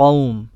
القوم